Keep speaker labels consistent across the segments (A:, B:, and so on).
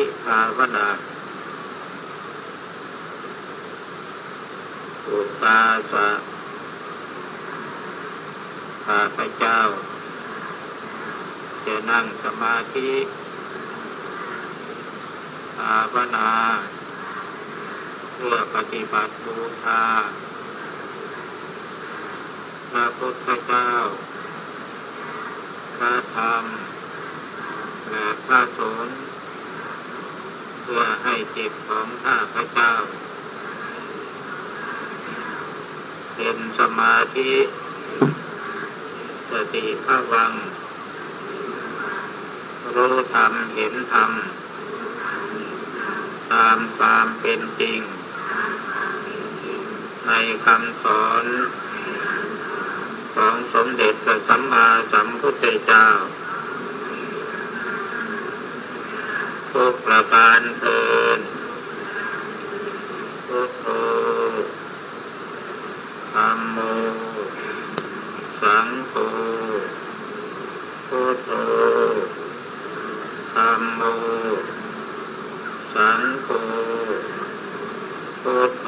A: ธิภาวนาอุปาสะข้าพเจ้า จะนั่งสมาธิภาวนาเพื่อปฏิบัติบูชาพระพุทธเจ้า พระธรรมและพระสงฆ์ พื่อให้จิตของข้าพเจ้า เป็นสมาธิสติภาวัง รู้ธรรมเห็นธรรม ตามความเป็นจริง ในคำสอนของสมเด็จพระสัมมาสัมพุทธเจ้า ทุกประการเทินพุทโธธรรมโม สังโฆพุทโธธรรมโม สังโฆพุทโธ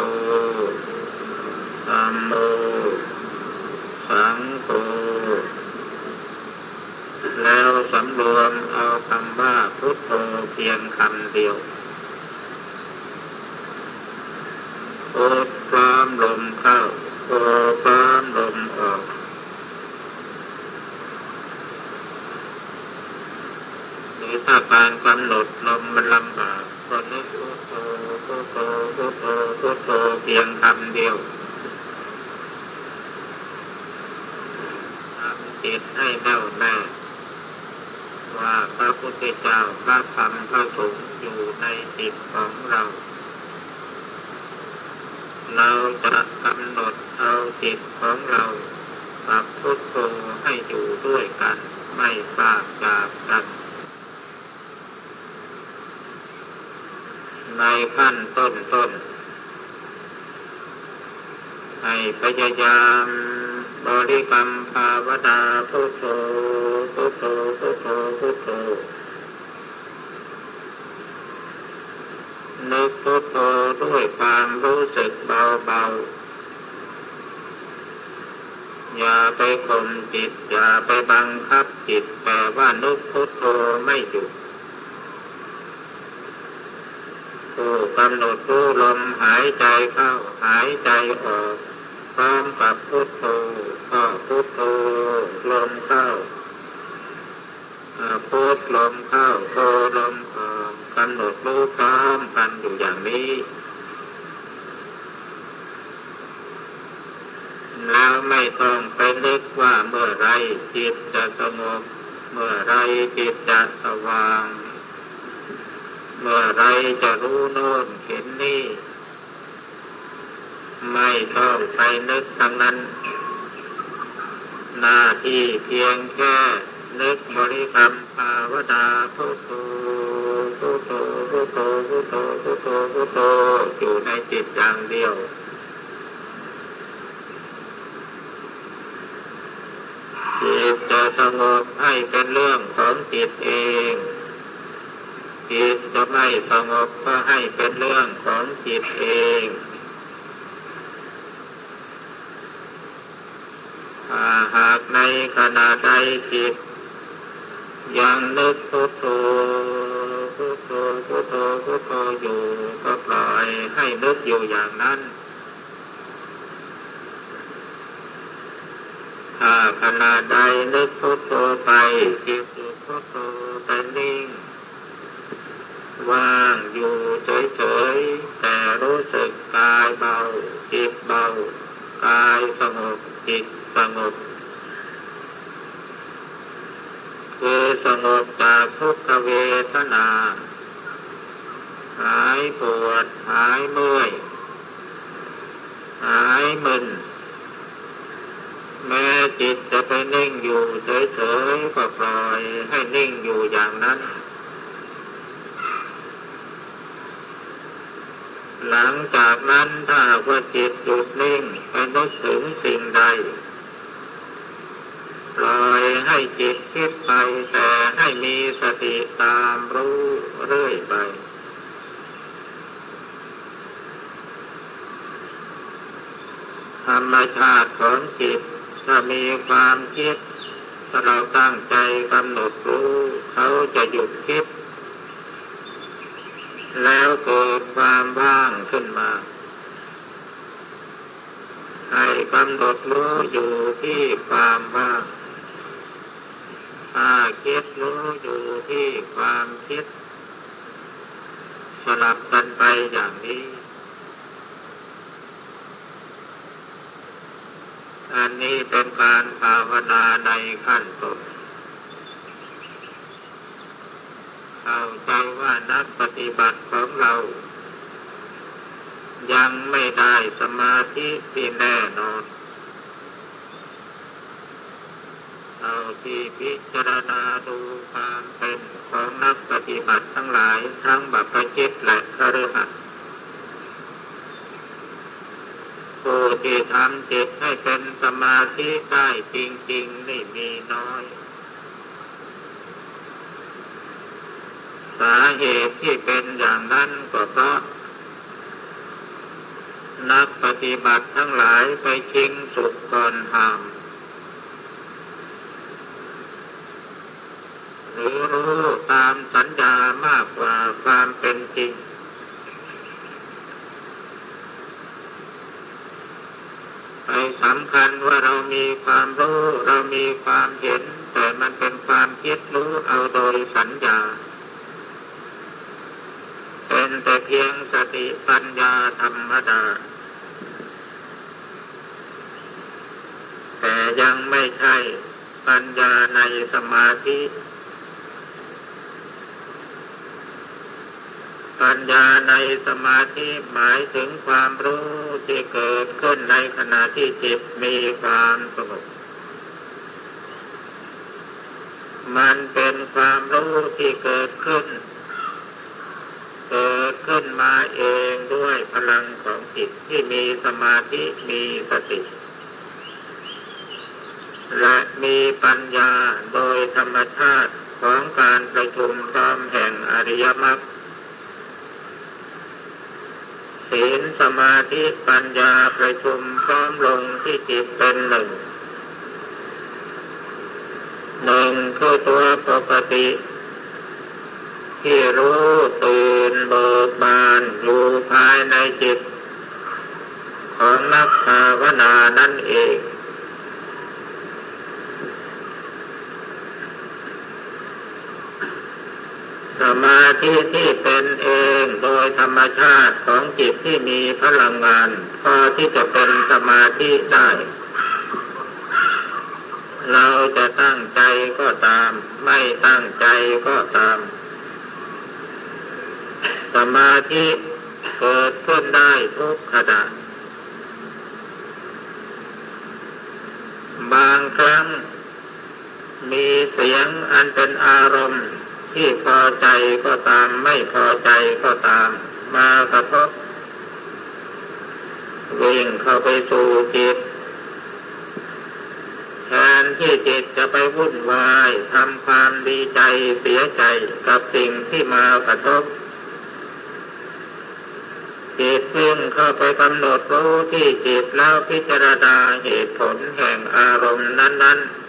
A: ธรรมโม สังโฆ แล้วสำรวมเอาคำว่าพุทโธเพียงคำเดียวโอพร้อมลมเข้าโอพร้อมลมออกหรือถ้าการกำหนดลมมันลำบากก็นึกพุทโธพุทโธพุทโธพุทโธเพียงคำเดียวจิตให้แน่วแน่ ว่าพระพุทธเจ้าพระธรรมพระสงฆ์อยู่ในจิตของเรา เราจะกำหนดเอาจิตของเรากับพุทโธให้อยู่ด้วยกัน ไม่พลาดจากกัน ในขั้นต้นต้น ให้พยายามบริกรรมภาวนาพุทโธพุทโธพุทโธพุทโธนึกพุทโธด้วยความรู้สึกเบาๆ อย่าไปข่มจิต อย่าไปบังคับจิตแต่ว่านึกพุทโธไม่หยุดผู้กำหนดรู้ลมหายใจเข้าหายใจออก พร้อมกับพุทโธก็พุทโธลมเข้าพุทลมเข้าโธลมออกกำหนดรู้พร้อมกันอยู่อย่างนี้แล้วไม่ต้องไปนึกว่าเมื่อไรจิตจะสงบเมื่อไรจิตจะสว่าง เมื่อไรจะรู้โน่นเห็นนี่ ไม่ต้องไปนึกทางนั้น หน้าที่เพียงแค่นึกบริกรรมภาวนาพุทโธพุทโธพุทโธพุทโธพุทโธพุทโธอยู่ในจิตอย่างเดียวจิตจะสงบให้เป็นเรื่องของจิตเองจิตจะไม่สงบก็ให้เป็นเรื่องของจิตเอง หากในขณะใดจิตยังนึกพุทโธพุทโธพุทโธพุทโธอยู่ก็ปล่อยให้นึกอยู่อย่างนั้น ถ้าขณะใดนึกพุทโธไปจิตอยู่พุทโธแต่นิ่งว่างอยู่เฉยๆแต่รู้สึกกายเบาจิตเบากายสงบจิต สงบคือสงบจากทุกขเวทนา หายปวด หายเมื่อย หายมึน แม้จิตจะไปนิ่งอยู่เฉยๆก็ปล่อยให้นิ่งอยู่อย่างนั้น หลังจากนั้นถ้าว่าจิตหยุดนิ่งไปนึกถึงสิ่งใด ปล่อยให้จิตคิดไปแต่ให้มีสติตามรู้เรื่อยไปธรรมชาติของจิตถ้ามีความคิดถ้าเราตั้งใจกำหนดรู้ เขาจะหยุดคิด แล้วเกิดความว่างขึ้นมา ให้กำหนดรู้อยู่ที่ความว่าง ถ้าคิดรู้อยู่ที่ความคิด สลับกันไปอย่างนี้ อันนี้เป็นการภาวนาในขั้นต้นเข้าใจว่านักปฏิบัติของเรา ยังไม่ได้สมาธิที่แน่นอน เอาที่พิจารณาดูความเป็นของนักปฏิบัติทั้งหลายทั้งบัพจิตและคฤหัสถ์ผู้ที่ทำจิตให้เป็นสมาธิได้จริงๆนี่มีน้อย สาเหตุที่เป็นอย่างนั้นก็เพราะ นักปฏิบัติทั้งหลายไปชิงสุขก่อนหาม หรือรู้ตามสัญญามากกว่าความเป็นจริง ไปสำคัญว่าเรามีความรู้เรามีความเห็น แต่มันเป็นความคิดรู้เอาโดยสัญญา เป็นแต่เพียงสติปัญญาธรรมดาแต่ยังไม่ใช่ปัญญาในสมาธิ ปัญญาในสมาธิหมายถึงความรู้ที่เกิดขึ้นในขณะที่จิตมีความสงบมันเป็นความรู้ที่เกิดขึ้น เกิดขึ้นมาเองด้วยพลังของจิตที่มีสมาธิมีสติ และมีปัญญาโดยธรรมชาติของการประชุมพร้อมแห่งอริยมรรค ศีลสมาธิปัญญาประชุมพร้อมลงที่จิตเป็นหนึ่งหนึ่งคือตัวปกติ ที่รู้ตื่นเบิกบานอยู่ภายในจิต ของนักภาวนานั่นเอง สมาธิที่เป็นเองโดยธรรมชาติของจิตที่มีพลังงานพอที่จะเป็นสมาธิได้ เราจะตั้งใจก็ตาม ไม่ตั้งใจก็ตาม สมาธิเกิดขึ้นได้ทุกขณะบางครั้งมีเสียงอันเป็นอารมณ์ ที่พอใจก็ตามไม่พอใจก็ตาม มากระทบวิ่งเข้าไปสู่จิตแทนที่จิตจะไปวุ่นวายทำความดีใจเสียใจกับสิ่งที่มากระทบจิตวิ่งเข้าไปกำหนดรู้ที่จิตแล้วพิจารณาเหตุผลแห่งอารมณ์นั้น ๆ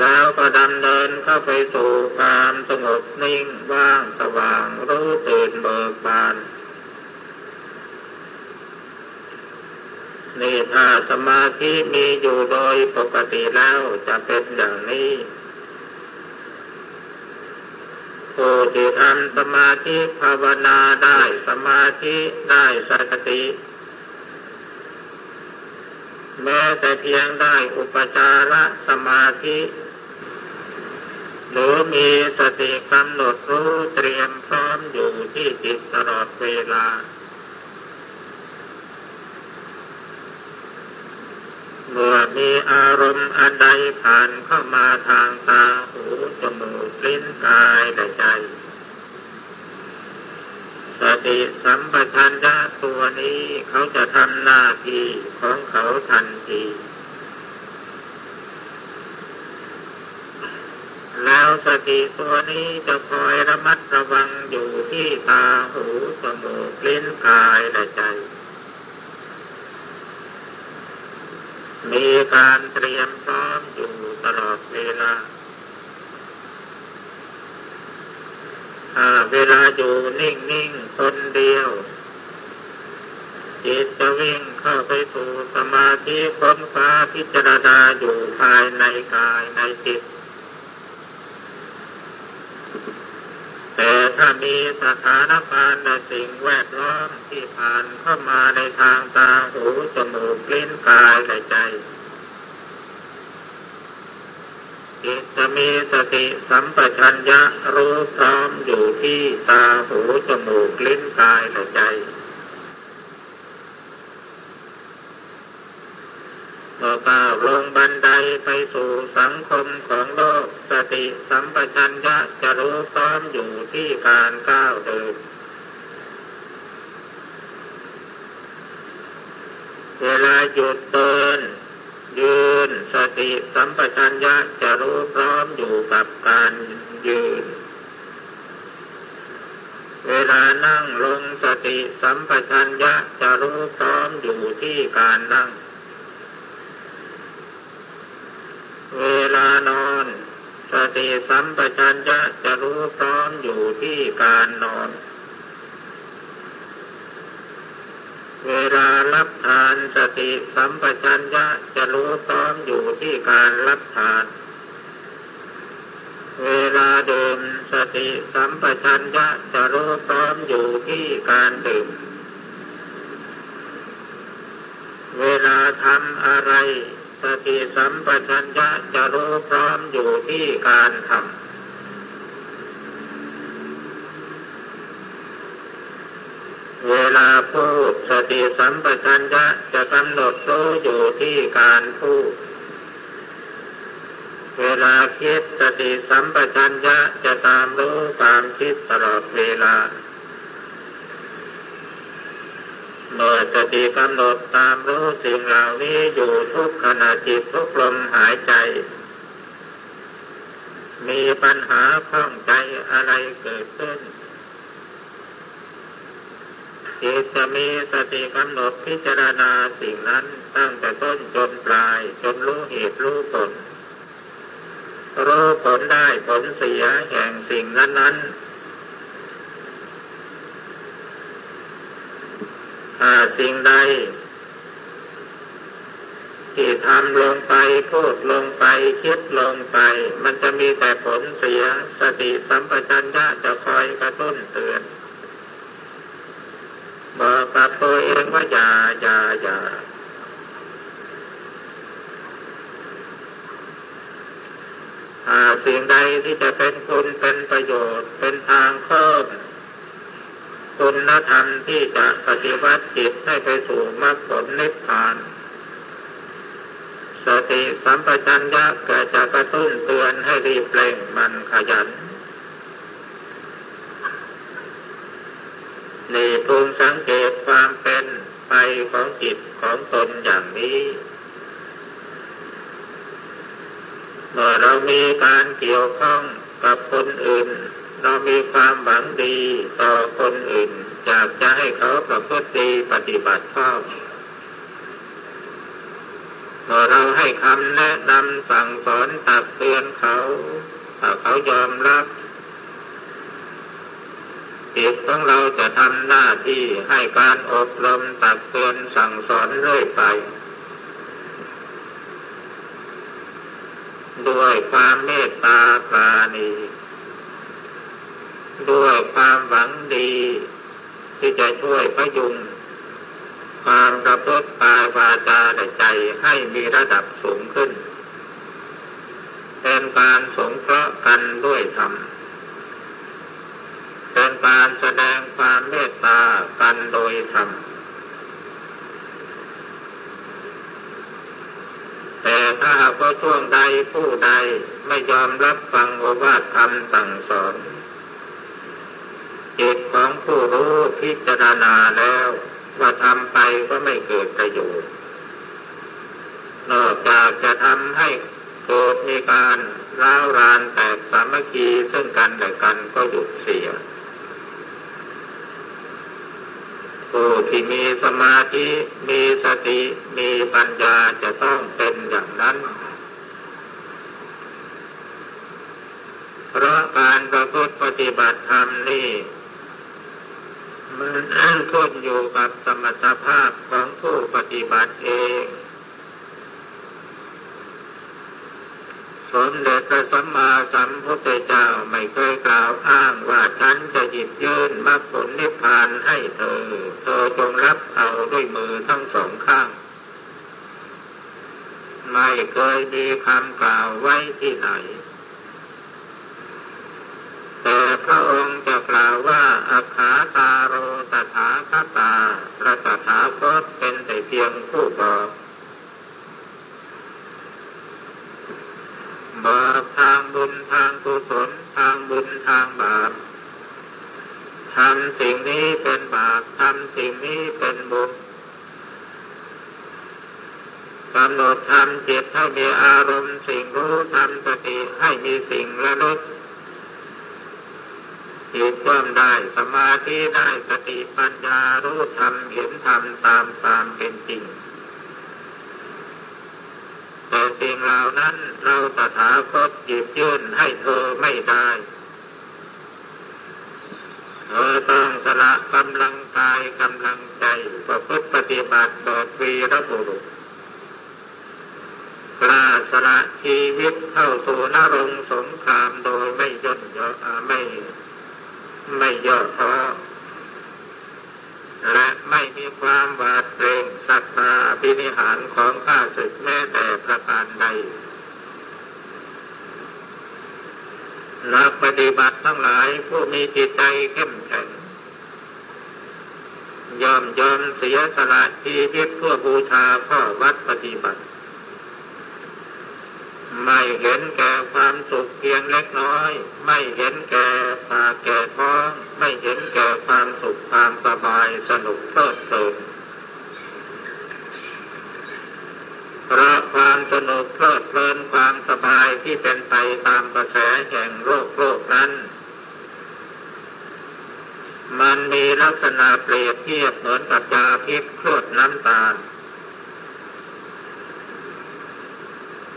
A: แล้วก็ดำเนินเข้าไปสู่ความสงบนิ่งว่างสว่างรู้ตื่นเบิกบานนี่ถ้าสมาธิมีอยู่โดยปกติแล้วจะเป็นอย่างนี้ผู้ที่ทำสมาธิภาวนาได้สมาธิได้สติ แม้แต่เพียงได้อุปจารสมาธิ หรือมีสติกำหนดรู้เตรียมพร้อมอยู่ที่จิตตลอดเวลา เมื่อมีอารมณ์อันใดผ่านเข้ามาทางตาหูจมูกลิ้นกายและใจ สติสัมปชัญญะตัวนี้เขาจะทำหน้าที่ของเขาทันทีแล้วสติตัวนี้จะคอยระมัดระวังอยู่ที่ตาหูสมูกลิ้นกายและใจ มีการเตรียมพร้อมอยู่ตลอดเวลา เวลาอยู่นิ่งๆคนเดียวจิตจะวิ่งเข้าไปสู่สมาธิค้นฟ้าพิจารณาอยู่ภายในกายในจิต แต่ถ้ามีสถานการณ์และสิ่งแวดล้อมที่ผ่านเข้ามาในทางตาหูจมูกลิ้นกายและใจ จิตจะมีสติสัมปชัญญะรู้พร้อมอยู่ที่ตาหูจมูกลิ้นกายและใจพอก้าวลงบันไดไปสู่สังคมของโลกสติสัมปชัญญะจะรู้พร้อมอยู่ที่การก้าวเดินเวลาหยุดเดินยืน สติสัมปชัญญะจะรู้พร้อมอยู่กับการยืน เวลานั่งลงสติสัมปชัญญะจะรู้พร้อมอยู่ที่การนั่ง เวลานอนสติสัมปชัญญะจะรู้พร้อมอยู่ที่การนอน เวลารับทานสติสัมปชัญญะจะรู้พร้อมอยู่ที่การรับทาน เวลาดื่มสติสัมปชัญญะจะรู้พร้อมอยู่ที่การดื่ม เวลาทำอะไร สติสัมปชัญญะจะรู้พร้อมอยู่ที่การทำ เวลาพูดสติสัมปชัญญะจะกำหนดรู้อยู่ที่การพูด เวลาคิดสติสัมปชัญญะจะตามรู้ความคิดตลอดเวลา เมื่อสติกำหนดตามรู้สิ่งเหล่านี้อยู่ทุกขณะจิตทุกลมหายใจ มีปัญหาข้องใจอะไรเกิดขึ้น จิตจะมีสติกำหนดพิจารณาสิ่งนั้นตั้งแต่ต้นจนปลาย จนรู้เหตุรู้ผล รู้ผลได้ผลเสียแห่งสิ่งนั้นๆสิ่งใด ที่ทำลงไปพูดลงไปคิดลงไป มันจะมีแต่ผลเสีย สติสัมปชัญญะจะคอยกระตุ้นเตือน บอกกับตัวเองว่าอย่าอย่าอย่าสิ่งใดที่จะเป็นคุณเป็นประโยชน์เป็นทางเพิ่มคุณธรรมที่จะปฏิวัติจิตให้ไปสู่มรรคผลนิพพาน สติสัมปชัญญะก็จะกระตุ้นเตือนให้รีบเร่งมันขยัน นี่ภูมิสังเกตความเป็นไปของจิตของตนอย่างนี้ เมื่อเรามีการเกี่ยวข้องกับคนอื่น เรามีความหวังดีต่อคนอื่นอยากจะให้เขาประพฤติดีปฏิบัติชอบพอเราให้คำแนะนำสั่งสอนตักเตือนเขาถ้าเขายอมรับ จิตของเราจะทำหน้าที่ให้การอบรมตักเตือนสั่งสอนเรื่อยไป ด้วยความเมตตาปราณีด้วยความหวังดี ที่จะช่วยพยุงความกระพฤติกายวาจาใจให้มีระดับสูงขึ้น เป็นการสงเคราะห์กันด้วยธรรม เป็นการแสดงความเมตตากันโดยธรรมแต่ถ้าหากว่าช่วงใดผู้ใดไม่ยอมรับฟังโอวาทธรรมสั่งสอนจิตของผู้รู้พิจารณาแล้วว่าทำไปก็ไม่เกิดประโยชน์ นอกจากจะทำให้เกิดมีการร้าวรานแตกสามัคคีซึ่งกันและกันก็หยุดเสีย ผู้ที่มีสมาธิมีสติมีปัญญาจะต้องเป็นอย่างนั้น เพราะการประพฤติปฏิบัติธรรมนี่มันขึ้นอยู่กับสมรรถภาพของผู้ปฏิบัติเอง สมเด็จพระสัมมาสัมพุทธเจ้าไม่เคยกล่าวอ้างว่าฉันจะหยิบยื่นมรรคผลนิพพานให้เธอ เธอจงรับเอาด้วยมือทั้งสองข้าง ไม่เคยมีคำกล่าวไว้ที่ไหน แต่พระองค์จะกล่าวว่าอาคาตาโรตถาคตาพระตถาคตเป็นแต่เพียงผู้บอก บาปทางบุญทางกุศลทางบุญทางบาปทำสิ่งนี้เป็นบาปทำสิ่งนี้เป็นบุญกำหนดทำจิตให้มีอารมณ์สิ่งรู้ทำสติให้มีสิ่งระลึกจิตความได้สมาธิได้สติปัญญารู้ธรรมเห็นธรรมตามตามเป็นจริง สิ่งเหล่านั้นเราตถาคตหยิบยื่นให้เธอไม่ได้เธอต้องสละกำลังกายกำลังใจประพฤติปฏิบัติแบบวีรบุรุษกล้าสละชีวิตเข้าสู่นรงสงครามโดยไม่ย่นย่อไม่ไม่ย่อท้อ และไม่มีความหวาดเกรงศรัทธาปินิหารของข้าศึกแม้แต่ประการใดนักปฏิบัติทั้งหลายผู้มีจิตใจเข้มแข็งยอมยอมเสียสละชีวิตเพื่อบูชาข้อวัดปฏิบัติ ไม่เห็นแก่ความสุขเพียงเล็กน้อย ไม่เห็นแก่ปากแก่ท้อง ไม่เห็นแก่ความสุขความสบายสนุกเพลิดเพลินเพราะความสนุกเพลิดเพลินความสบายที่เป็นไปตามกระแสแห่งโลกโลกนั้น มันมีลักษณะเปรียบเทียบเหมือนกับยาพิษครวดน้ำตาล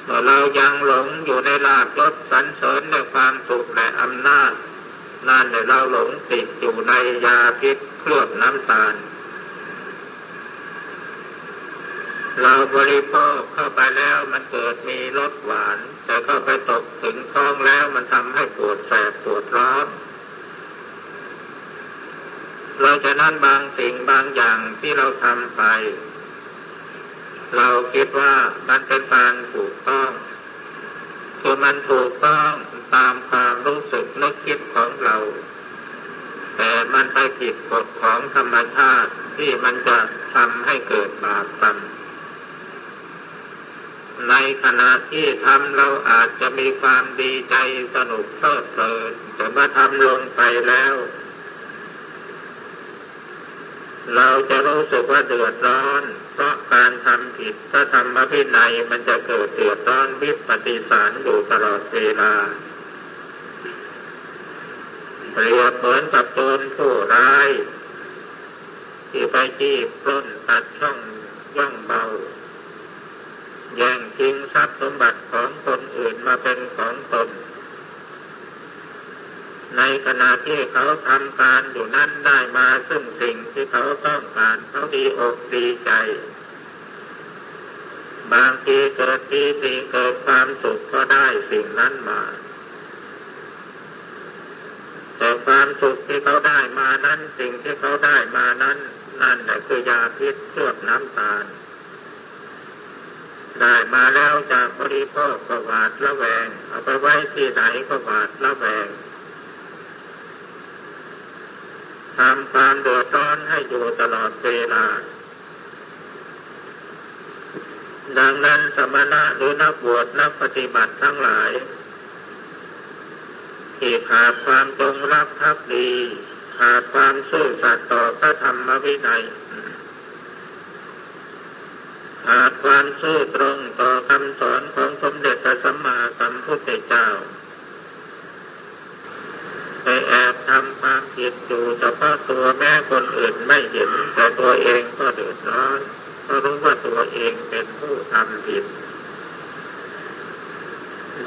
A: เมื่อเรายังหลงอยู่ในลาบยศสันเสริญในความสุขและอำนาจนั่นเราหลงติดอยู่ในยาพิษเคลือบน้ำตาล เราบริโภคเข้าไปแล้วมันเกิดมีรสหวาน แต่เข้าไปตกถึงท้องแล้วมันทำให้ปวดแสบปวดร้อนเราจะนั่นบางสิ่งบางอย่างที่เราทำไป เราคิดว่ามันเป็นการถูกต้องคือมันถูกต้องตามความรู้สึกนึกคิดของเรา แต่มันไปผิดกฎของธรรมชาติที่มันจะทำให้เกิดบาปกรรมในขณะที่ทำเราอาจจะมีความดีใจสนุกเพลิดเพลินแต่เมื่อทำลงไปแล้ว เราจะรู้สึกว่าเดือดร้อน เพราะการทำผิดถ้าทำมาพินัยมันจะเกิดเดือดร้อนวิปฏิสารอยู่ตลอดเวลาเปรียบเหมือนกับโจรผู้ร้าย ที่ไปจี้ปล้นตัดช่องย่องเบาแย่งทิ้งทรัพย์สมบัติของคนอื่นมาเป็นของตน ในขณะที่เขาทำการอยู่นั้นได้มาซึ่งสิ่งที่เขาต้องการเขาดีอกดีใจ บางทีเกิดปีติเกิดความสุขก็ได้สิ่งนั้นมา แต่ความสุขที่เขาได้มานั้น สิ่งที่เขาได้มานั้น นั่นแหละคือยาพิษเคลือบน้ำตาลได้มาแล้วจากบริโภคก็หวาดระแวง เอาไปไว้ที่ไหนก็หวาดระแวง ทำความเดือดร้อนให้อยู่ตลอดเวลา ดังนั้นสมณะหรือนักบวชนักปฏิบัติทั้งหลาย ที่ขาดความจงรักภักดีขาดความซื่อสัตย์ต่อพระธรรมวินัยขาดความซื่อตรงต่อคำสอนของสมเด็จพระสัมมาสัมพุทธเจ้า ไปแอบทำความผิดอยู่เฉพาะตัวแม่คนอื่นไม่เห็นแต่ตัวเองก็เดือดร้อนเพราะรู้ว่าตัวเองเป็นผู้ทำผิด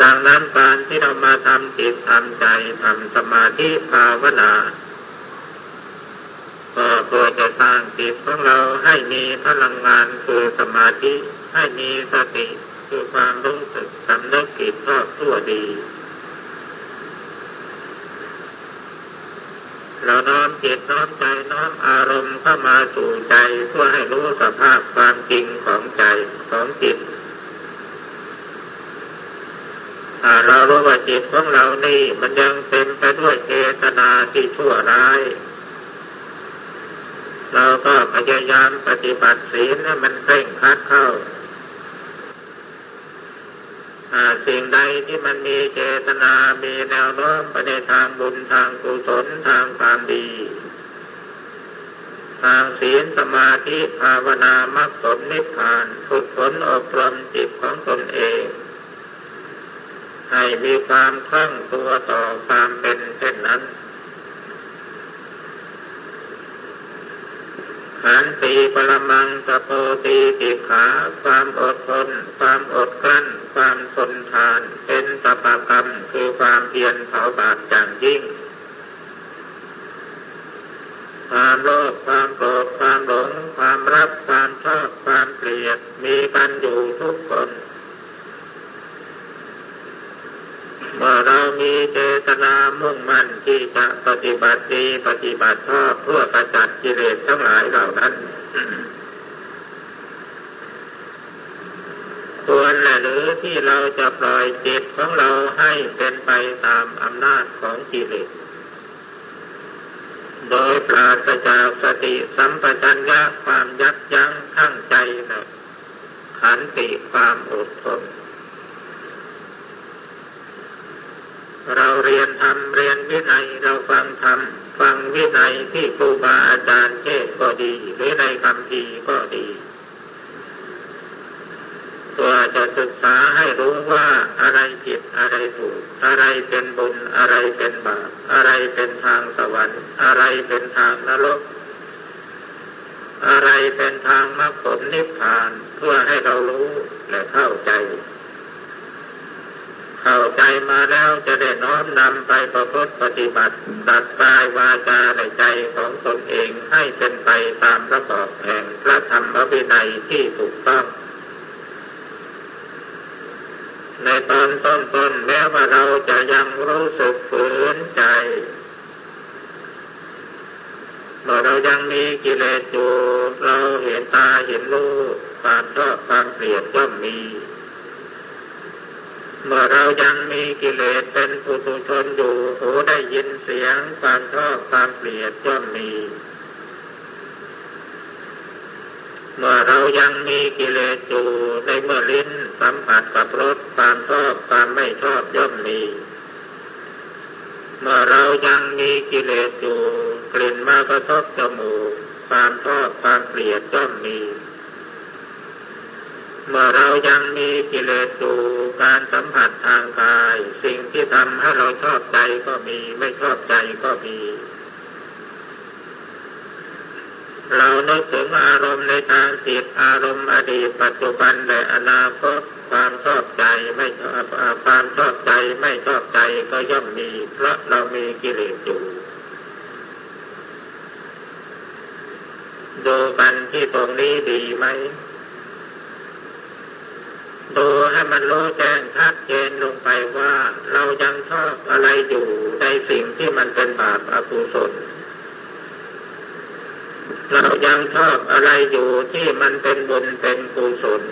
A: ดังนั้นการที่เรามาทำจิตทำใจทำสมาธิภาวนาก็เพื่อจะสร้างจิตของเราให้มีพลังงานคือสมาธิให้มีสติคือความรู้สึกสำนึกผิดชอบชั่วดี เราน้อมจิตน้อมใจน้อมอารมณ์เข้ามาสู่ใจเพื่อให้รู้สภาพความจริงของใจของจิตเรารู้ว่าจิตของเรานี่มันยังเต็มไปด้วยเจตนาที่ชั่วร้าย เราก็พยายามปฏิบัติศีลให้มันเร่งคัดเข้า สิ่งใดที่มันมีเจตนา มีแนวโน้มไปในทางบุญทางกุศลทางความดี ทางศีลสมาธิภาวนามรรคผลนิพพานฝึกฝนอบรมจิตของตนเอง ให้มีความคลั่งตัวต่อความเป็นเช่นนั้น ขันตีปรมังสโปตีติขา ความอดทน ความอดกลั้น ความทนทาน เป็นตปกรรมคือความเพียรเผาบาปจางยิ่ง ความโลภความโกรธความหลง ความรักความชอบความเกลียดมีกันอยู่ทุกคน เมื่อเรามีเจตนามุ่งมั่นที่จะปฏิบัติดีปฏิบัติชอบเพื่อประจัดกิเลสทั้งหลายเหล่านั้นควรหรือที่เราจะปล่อยจิตของเราให้เป็นไปตามอำนาจของกิเลส โดยปราศจากสติสัมปชัญญะความยับยั้งทั้งใจนะขันติความอดทน เราเรียนธรรมเรียนวินัยเราฟังธรรมฟังวินัยที่ครูบาอาจารย์เทศก็ดี หรือในคำพีก็ดีตัวจะศึกษาให้รู้ว่าอะไรผิดอะไรถูก อะไรเป็นบุญอะไรเป็นบาปอะไรเป็นทางสวรรค์อะไรเป็นทางนรกอะไรเป็นทางมรรคผลนิพพานเพื่อให้เรารู้และเข้าใจ เข้าใจมาแล้วจะได้น้อมนำไปประพฤติปฏิบัติตัดกายวาจาในใจของตนเองให้เป็นไปตามระกอบแห่งพระธรรมวินัยที่ถูกต้อง ในตอนต้นๆแม้ว่าเราจะยังรู้สึกฝืนใจเมื่อเรายังมีกิเลสอยู่เราเห็นตาเห็นรูปความชอบความเกลียดย่อมมี เมื่อเรายังมีกิเลสเป็นปุถุชนอยู่หูได้ยินเสียงความชอบความเกลียดย่อมมี เมื่อเรายังมีกิเลสอยู่ในเมื่อลิ้นสัมผัสกับรสความชอบความไม่ชอบย่อมมี เมื่อเรายังมีกิเลสอยู่กลิ่นมากระทบจมูกความชอบความเกลียดย่อมมีเเมื่อเรายังมีกิเลสอยู่การสัมผัสทางกาย สิ่งที่ทำให้เราชอบใจก็มีไม่ชอบใจก็มีเรานึกถึงอารมณ์ในทางจิตอารมณ์อดีตปัจจุบันและอนาคตความชอบใจไม่ชอบความชอบใจไม่ชอบใจก็ย่อมมี เพราะเรามีกิเลสอยู่ดูกันที่ตรงนี้ดีไหม ดูให้มันรู้แจ้งชัดเจนลงไปว่า เรายังชอบอะไรอยู่ในสิ่งที่มันเป็นบาปอกุศลเรายังชอบอะไรอยู่ที่มันเป็นบุญเป็นกุศล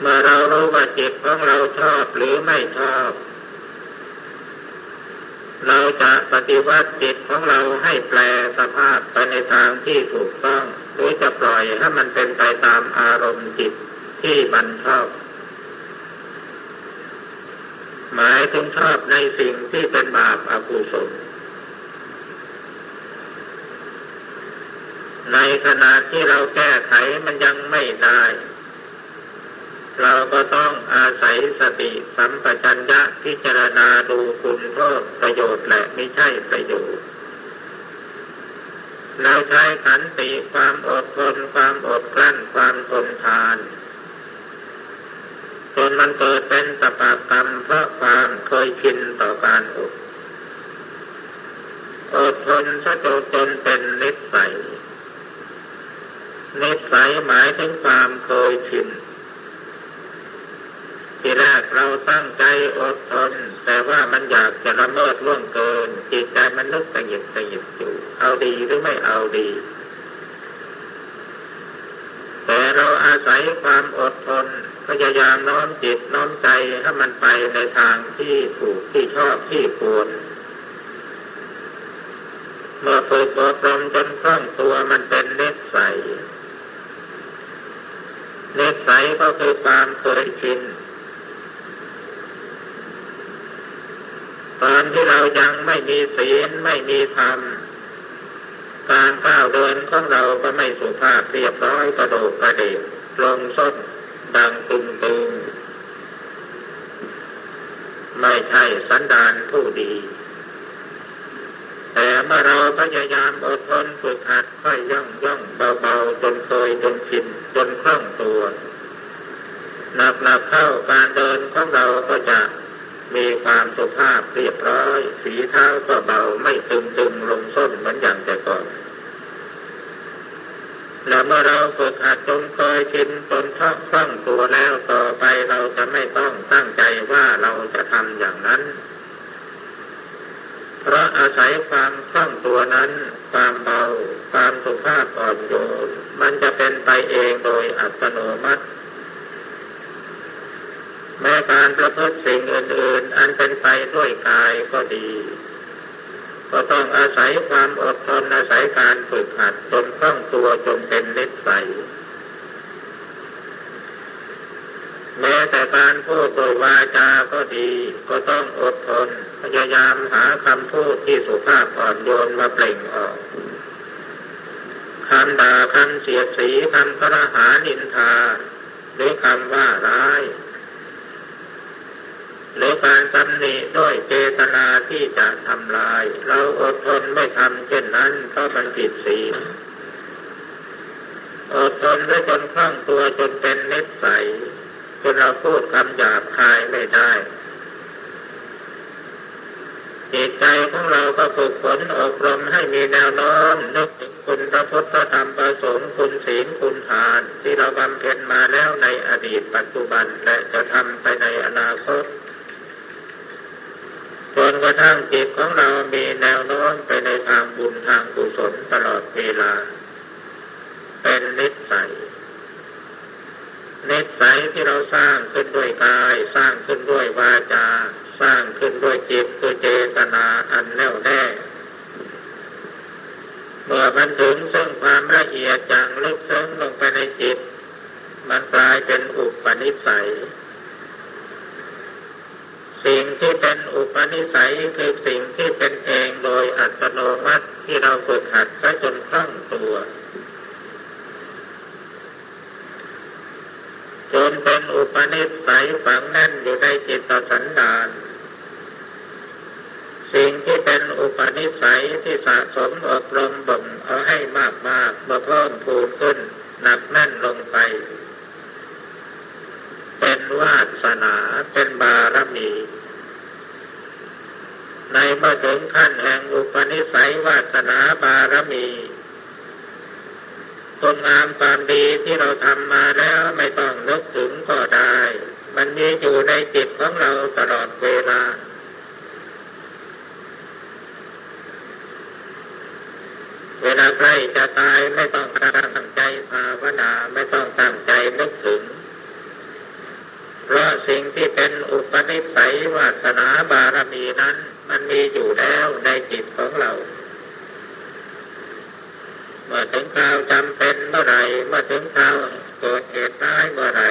A: เมื่อเรารู้ว่าจิตของเราชอบหรือไม่ชอบ เราจะปฏิวัติจิตของเราให้แปลสภาพไปในทางที่ถูกต้อง หรือจะปล่อยให้มันเป็นไปตามอารมณ์จิตที่มันชอบ หมายถึงชอบในสิ่งที่เป็นบาปอกุศลในขณะที่เราแก้ไขมันยังไม่ได้ เราก็ต้องอาศัยสติสัมปชัญญะพิจารณาดูคุณโทษประโยชน์และไม่ใช่ประโยชน์เราใช้ขันติความอดทนความอดกลั้นความทนทานจนมันเกิดเป็นสปากรรมเพราะความเคยชินต่อการอดอดทนซะจนจนเป็นนิสัยนิสัยหมายถึงความเคยชิน ทีแรกเราตั้งใจอดทน แต่ว่ามันอยากจะละเมิดล่วงเกิน จิตใจมันนึกตะหยิบตะหยิบอยู่ เอาดีหรือไม่เอาดี แต่เราอาศัยความอดทนพยายามน้อมจิตน้อมใจให้มันไปในทางที่ถูกที่ชอบที่ควรเมื่อฝึกอบรมจนคล่องตัวมันเป็นเนสใสเนสใสก็คือความเคยชิน ตอนที่เรายังไม่มีศีลไม่มีธรรมการก้าวเดินของเราก็ไม่สุภาพเรียบร้อยกระโดดกระเดกลงส้นดังตึงตึงไม่ใช่สันดานผู้ดี แต่เมื่อเราพยายามอดทนฝึกหัดค่อยย่องย่องเบาๆจนเคยจนชินจนคล่องตัวหนักหนักเข้าการเดินของเราก็จะ มีความสุภาพเรียบร้อย สีเท้าก็เบาไม่ตึงตึงลงส้นเหมือนอย่างแต่ก่อนแล้วเมื่อเราฝึกหัดจนเคยชินจนท่องคล่องตัวแล้วต่อไปเราจะไม่ต้องตั้งใจว่าเราจะทำอย่างนั้น เพราะอาศัยความคล่องตัวนั้น ความเบา ความสุภาพอ่อนโยนมันจะเป็นไปเองโดยอัตโนมัติ แม้การประพฤติสิ่งอื่นๆ อันเป็นไปด้วยกายก็ดี ก็ต้องอาศัยความอดทนอาศัยการฝึกหัดจนคล่องตัวจนเป็นนิสัยแม้แต่การพูดโดยวาจาก็ดี ก็ต้องอดทนพยายามหาคำพูดที่สุภาพอ่อนโยนมาเปล่งออกคำด่าคำเสียดสีคำกระหานินทาหรือคำว่าร้าย หรือการตำหนิด้วยเจตนาที่จะทำลาย เราอดทนไม่ทำเช่นนั้นเพราะมันผิดศีลอดทนด้วยจนคล่องตัวจนเป็นนิสัยจนเราพูดคำหยาบคายไม่ได้จิตใจของเราก็ฝึกฝนอบรมให้มีแนวโน้มนึกถึงคุณพระพุทธธรรมประสงค์คุณศีลคุณทาน ที่เราบำเพ็ญมาแล้วในอดีตปัจจุบันและจะทำไปในอนาคต จนกระทั่งจิตของเรามีแนวโน้มไปในทางบุญทางกุศลตลอดเวลา เป็นนิสัยนิสัยที่เราสร้างขึ้นด้วยกาย สร้างขึ้นด้วยวาจา สร้างขึ้นด้วยจิตคือเจตนาอันแน่วแน่เมื่อมันถึงซึ่งความละเอียดจังลึกซึ้งลงไปในจิต มันกลายเป็นอุปนิสัย ที่เป็นอุปนิสัยคือสิ่งที่เป็นเองโดยอัตโนมัติที่เราฝึกหัดซะจนคล่องตัว จนเป็นอุปนิสัยฝังแน่นอยู่ในจิตสันดานสิ่งที่เป็นอุปนิสัยที่สะสมอบรมบ่มเอาให้มากมากมาเพิ่มพูนขึ้นหนักแน่นลงไปเป็นวาสนาเป็นบารมี ในเมื่อถึงขั้นแห่งอุปนิสัยวาสนาบารมีคนงามความดีที่เราทำมาแล้วไม่ต้องนึกถึงก็ได้ มันมีอยู่ในจิตของเราตลอดเวลาเวลาใกล้จะตายไม่ต้องตั้งใจภาวนาไม่ต้องตั้งใจนึกถึง เพราะสิ่งที่เป็นอุปนิสัยวาสนาบารมีนั้น มันมีอยู่แล้วในจิตของเรา เมื่อถึงคราวจำเป็นเมื่อไรเมื่อถึงคราวเกิดเหตุร้ายเมื่อไร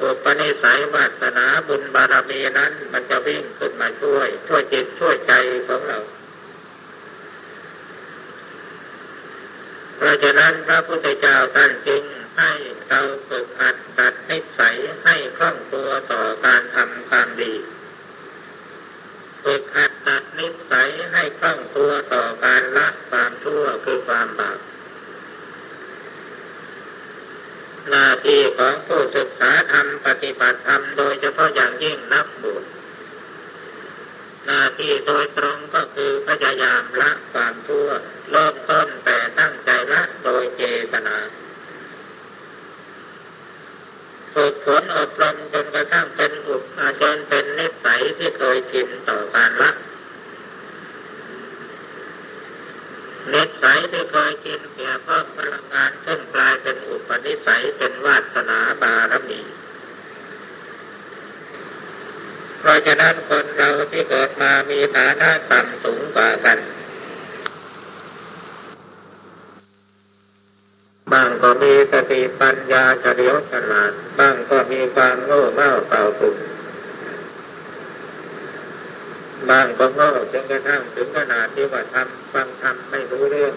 A: อุปนิสัยวาสนาบุญบารมีนั้น มันจะวิ่งขึ้นมาช่วย ช่วยจิตช่วยใจของเรา เพราะฉะนั้นพระพุทธเจ้าท่านจึง ให้เราฝึกหัดดัดนิสัยให้คล่องตัวต่อการทำความดี ฝึกหัดดัดนิสัยให้คล่องตัวต่อการละความชั่วคือความบาปหน้าที่ของผู้ศึกษาธรรมปฏิบัติธรรมโดยเฉพาะอย่างยิ่งนักบุญหน้าที่โดยตรงก็คือพยายามละความชั่วเริ่มต้นแต่ตั้งใจละโดยเจตนา ฝึกฝนอบรมจนกระทั่งเป็นอุปจนเป็นนิสัยที่เคยชินต่อการละนิสัยที่เคยกินเกี่ยวกับพลังงานขึ้นกลายเป็นอุปนิสัยเป็นวาสนาบารมีเพราะฉะนั้นคนเราที่เกิดมามีฐานะต่ำสูงกว่ากัน บาง ก็มีสติปัญญาเฉลียวฉลาดบางก็มีความโง่เม่าเป่าปุกบางก็โง่จนกระทั่งถึงขนาดที่ว่าทำฟังทำไม่รู้เรื่อง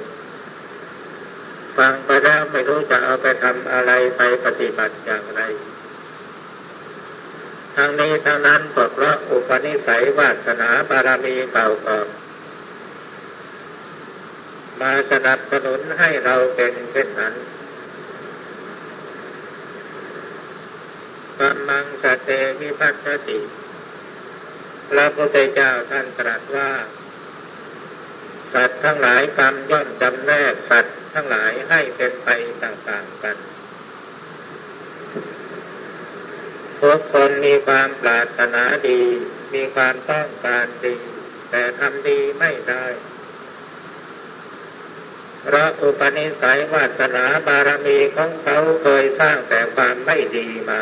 A: ฟังไปแล้วไม่รู้จะเอาไปทำอะไรไปปฏิบัติอย่างไรทั้งนี้ทั้งนั้นก็เพราะอุปนิสัยวาสนาบารมีเก่าก่อนมาสนับสนุนให้เราเป็นเช่นนั้น กำมังสเตวิพัสติพระพุทธเจ้าท่านตรัสว่า สัตว์ทั้งหลายกรรมย่อมจำแนกสัตว์ทั้งหลายให้เป็นไปต่างๆกันทุกคนมีความปรารถนาดี มีความต้องการดี แต่ทำดีไม่ได้เพราะอุปนิสัยวาสนาบารมีของเขาเคยสร้างแต่ความไม่ดีมา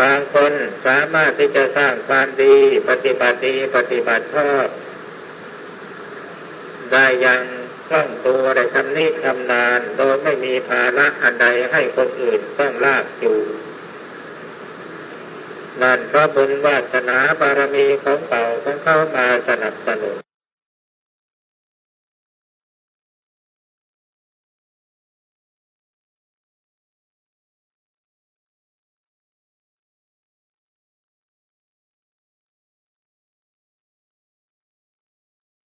A: บางคนสามารถที่จะสร้างความดี ปฏิบัติดีปฏิบัติชอบได้อย่างคล่องตัวได้ทำนิทำนาน โดยไม่มีภาระอันใดให้คนอื่นต้องลากอยู่นั่นเพราะบุญวาสนาบารมีของเก่าของเขามาสนับสนุน